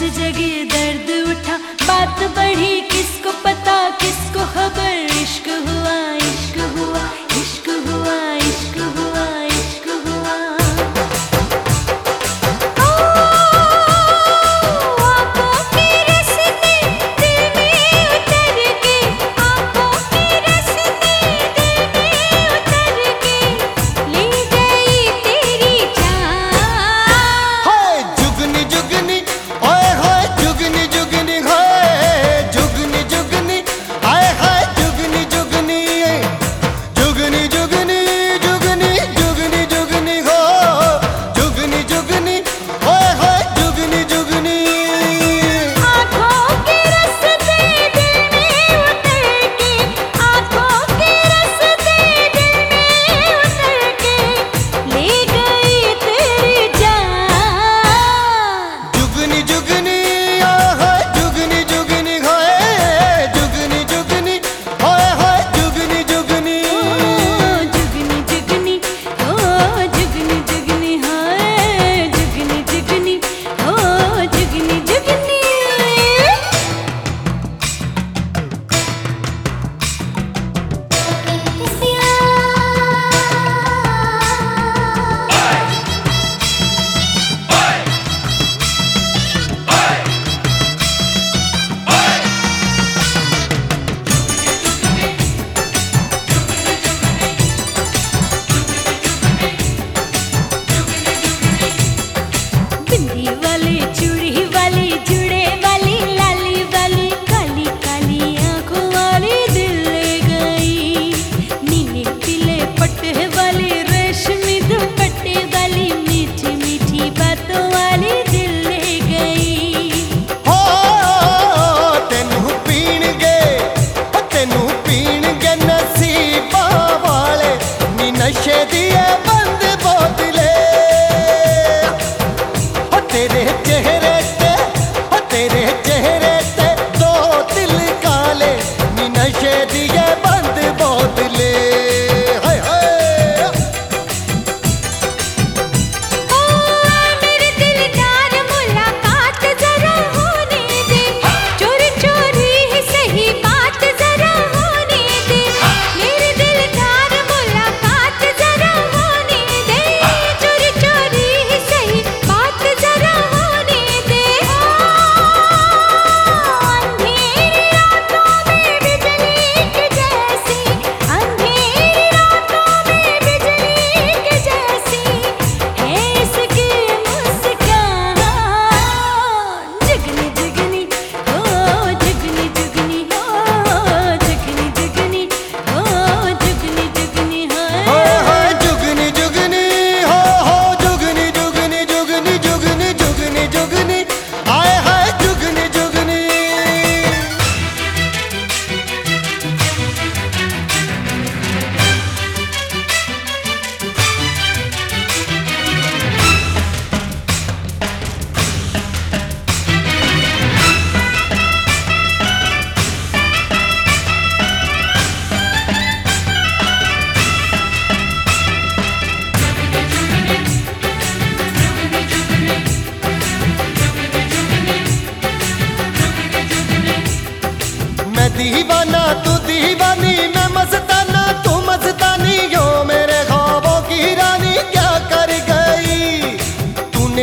जगी दर्द उठा बात बढ़ी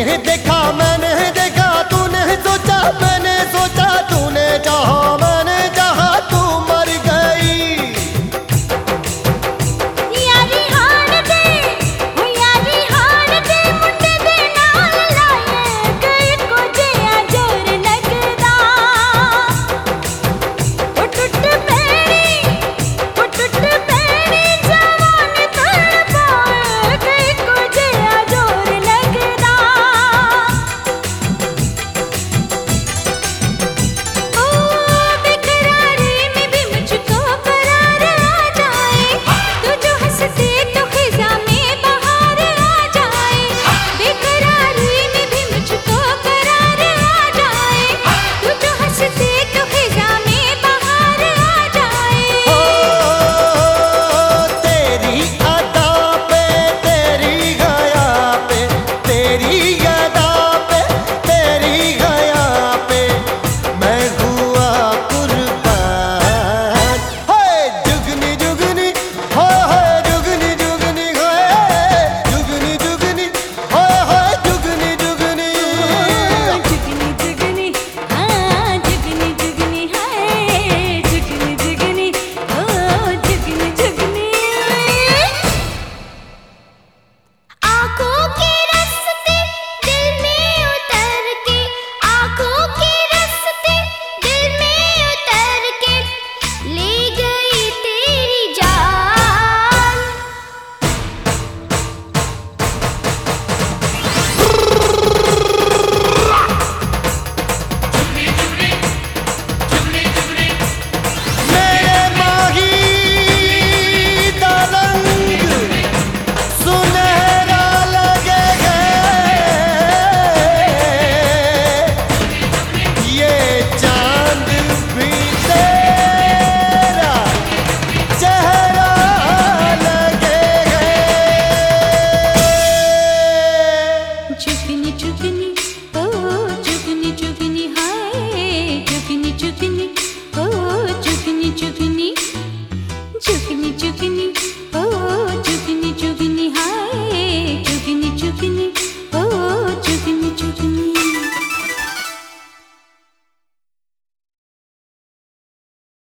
देखा मैंने देखा तूने सोचा मैंने।